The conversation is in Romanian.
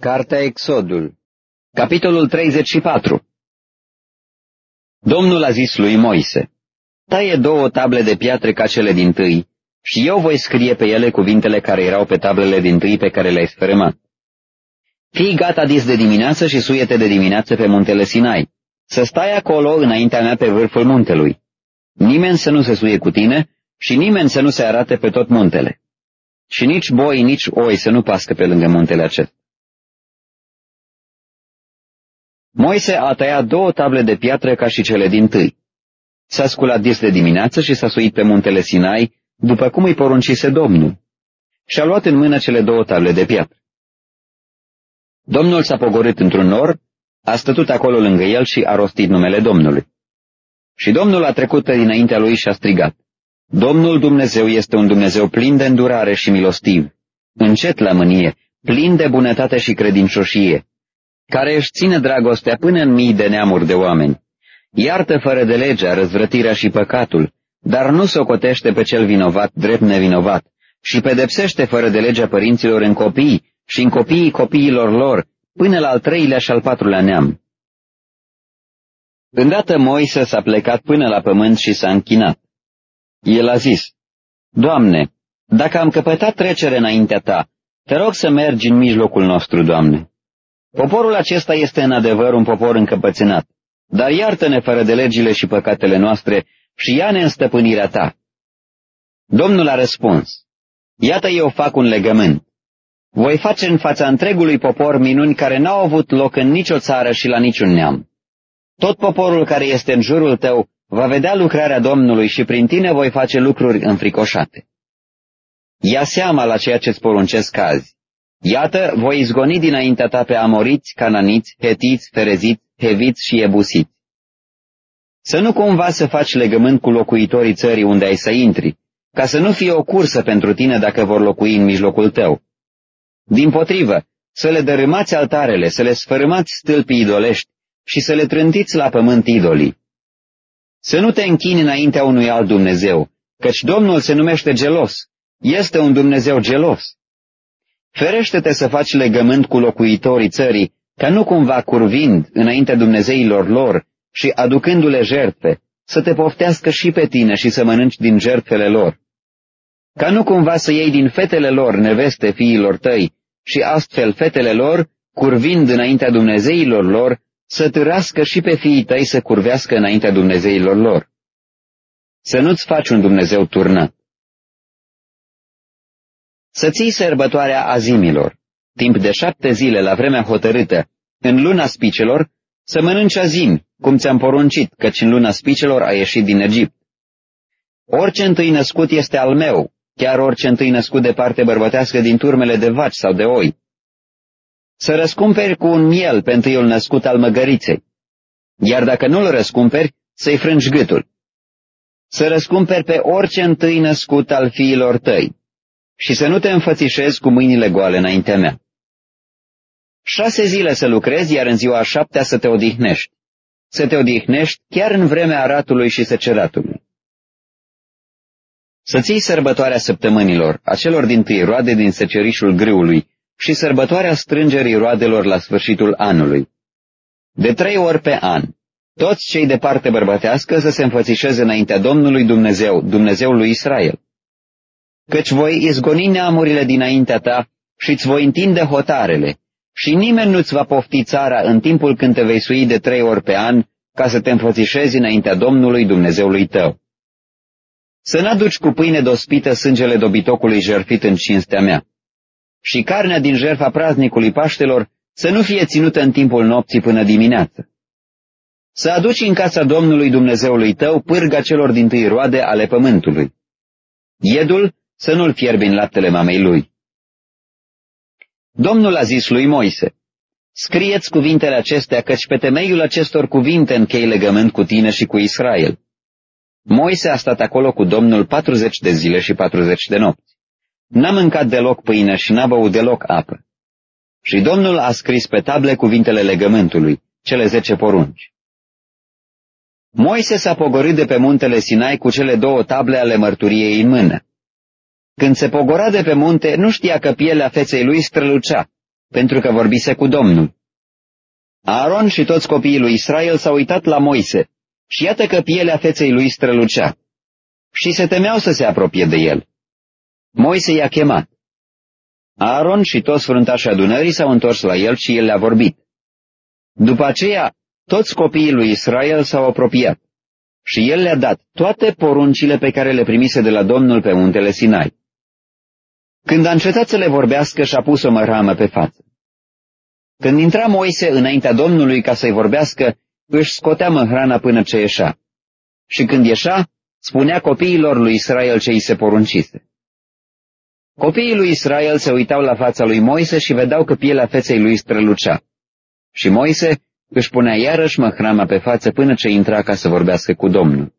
Cartea Exodul Capitolul 34 Domnul a zis lui Moise, Taie două table de piatre ca cele din tâi și eu voi scrie pe ele cuvintele care erau pe tablele din tâi pe care le-ai sfărâmat. Fii gata dis de dimineață și suiete de dimineață pe muntele Sinai, să stai acolo înaintea mea pe vârful muntelui. Nimeni să nu se suie cu tine și nimeni să nu se arate pe tot muntele. Și nici boi, nici oi să nu pască pe lângă muntele acesta. Moise a tăiat două table de piatră ca și cele din tâi. S-a sculat dis de dimineață și s-a suit pe muntele Sinai, după cum îi poruncise Domnul, și a luat în mână cele două table de piatră. Domnul s-a pogorât într-un nor, a stătut acolo lângă el și a rostit numele Domnului. Și Domnul a trecut pe dinaintea lui și a strigat, Domnul Dumnezeu este un Dumnezeu plin de îndurare și milostiv, încet la mânie, plin de bunătate și credincioșie, care își ține dragostea până în mii de neamuri de oameni. Iartă fără de legea răzvrătirea și păcatul, dar nu socotește pe cel vinovat drept nevinovat și pedepsește fără de legea părinților în copii și în copiii copiilor lor, până la al treilea și al patrulea neam. Îndată Moise s-a plecat până la pământ și s-a închinat. El a zis, Doamne, dacă am căpătat trecere înaintea Ta, te rog să mergi în mijlocul nostru, Doamne. Poporul acesta este în adevăr un popor încăpățânat, dar iartă-ne fără de legile și păcatele noastre și ia-ne în stăpânirea ta. Domnul a răspuns, Iată eu fac un legământ. Voi face în fața întregului popor minuni care n-au avut loc în nicio țară și la niciun neam. Tot poporul care este în jurul tău va vedea lucrarea Domnului și prin tine voi face lucruri înfricoșate. Ia seama la ceea ce-ți poruncesc azi. Iată, voi izgoni dinaintea ta pe amoriți, cananiți, hetiți, fereziți, heviți și ebusiți. Să nu cumva să faci legământ cu locuitorii țării unde ai să intri, ca să nu fie o cursă pentru tine dacă vor locui în mijlocul tău. Din potrivă, să le dărâmați altarele, să le sfărâmați stâlpii idolești și să le trântiți la pământ idolii. Să nu te închini înaintea unui alt Dumnezeu, căci Domnul se numește gelos, este un Dumnezeu gelos. Ferește-te să faci legământ cu locuitorii țării, ca nu cumva curvind înainte Dumnezeilor lor și aducându-le jertfe, să te poftească și pe tine și să mănânci din jertfele lor. Ca nu cumva să iei din fetele lor neveste fiilor tăi și astfel fetele lor, curvind înaintea Dumnezeilor lor, să târască și pe fiii tăi să curvească înaintea Dumnezeilor lor. Să nu-ți faci un Dumnezeu turnat. Să ții sărbătoarea azimilor, timp de șapte zile la vremea hotărâtă, în luna spicelor, să mănânci azimi, cum ți-am poruncit, căci în luna spicelor a ieșit din Egipt. Orice întâi născut este al meu, chiar orice întâi născut de parte bărbătească din turmele de vaci sau de oi. Să răscumperi cu un miel pe întâiul născut al măgăriței, iar dacă nu-l răscumperi, să-i frângi gâtul. Să răscumperi pe orice întâi născut al fiilor tăi, și să nu te înfățișezi cu mâinile goale înaintea mea. Șase zile să lucrezi, iar în ziua șaptea să te odihnești. Să te odihnești chiar în vremea aratului și seceratului. Să ții sărbătoarea săptămânilor, acelor din tâi roade din secerișul grâului și sărbătoarea strângerii roadelor la sfârșitul anului. De trei ori pe an, toți cei de parte bărbătească să se înfățișeze înaintea Domnului Dumnezeu, Dumnezeul lui Israel căci voi izgoni neamurile dinaintea ta și îți voi întinde hotarele, și nimeni nu-ți va pofti țara în timpul când te vei sui de trei ori pe an, ca să te înfățișezi înaintea Domnului Dumnezeului tău. Să n-aduci cu pâine dospită sângele dobitocului jertfit în cinstea mea. Și carnea din jertfa praznicului Paștelor să nu fie ținută în timpul nopții până dimineață. Să aduci în casa Domnului Dumnezeului tău pârga celor din tâi roade ale pământului. Iedul să nu-l fierbi în laptele mamei lui. Domnul a zis lui Moise, Scrieți cuvintele acestea, căci pe temeiul acestor cuvinte închei legământ cu tine și cu Israel. Moise a stat acolo cu Domnul patruzeci de zile și patruzeci de nopți. N-a mâncat deloc pâine și n-a băut deloc apă. Și Domnul a scris pe table cuvintele legământului, cele zece porunci. Moise s-a pogorât de pe muntele Sinai cu cele două table ale mărturiei în mână. Când se pogora de pe munte, nu știa că pielea feței lui strălucea, pentru că vorbise cu Domnul. Aaron și toți copiii lui Israel s-au uitat la Moise și iată că pielea feței lui strălucea și se temeau să se apropie de el. Moise i-a chemat. Aaron și toți fruntașii adunării s-au întors la el și el le-a vorbit. După aceea, toți copiii lui Israel s-au apropiat și el le-a dat toate poruncile pe care le primise de la Domnul pe muntele Sinai. Când a încetat să le vorbească, și-a pus o măramă pe față. Când intra Moise înaintea Domnului ca să-i vorbească, își scotea măhrana până ce ieșea. Și când ieșea, spunea copiilor lui Israel ce îi se poruncise. Copiii lui Israel se uitau la fața lui Moise și vedeau că pielea feței lui strălucea. Și Moise își punea iarăși măhrama pe față până ce intra ca să vorbească cu Domnul.